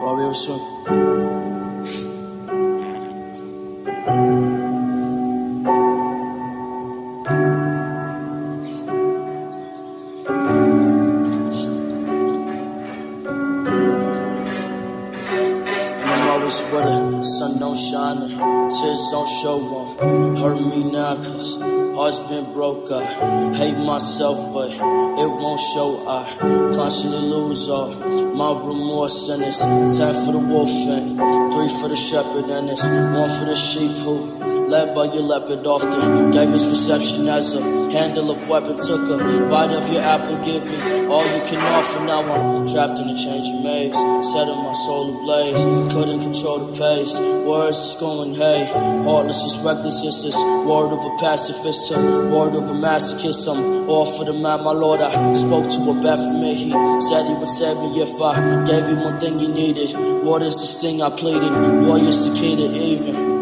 Mario Sun. I'm always where the sun don't shine and tears don't show one. Hurt me now cause heart's been broke. I hate myself but it won't show. I constantly lose all my remorse and it's ten for the wolf and three for the shepherd and it's one for the sheep who led by your leopard often gave his perception as a handle of weapon took a bite of your apple give me all you can offer. Now i'm trapped in a changing maze. Setting my soul ablaze. Couldn't control the pace. Words is going hey. Heartless is reckless. It's this word of a pacifist to word of a masochist. I'm all for the man my lord i spoke to a bad for me he said he would save me if i gave him one thing he needed. What is this thing i pleaded? Boy it's the key to even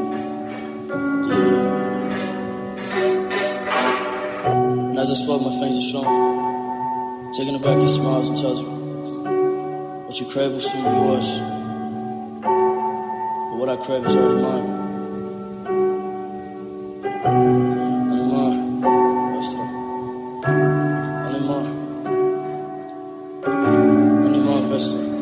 As I spoke, my fingers are. Taking aback, back, he smiles and tells me, What you crave will soon be yours. But what I crave is already mine. Only more. More. More,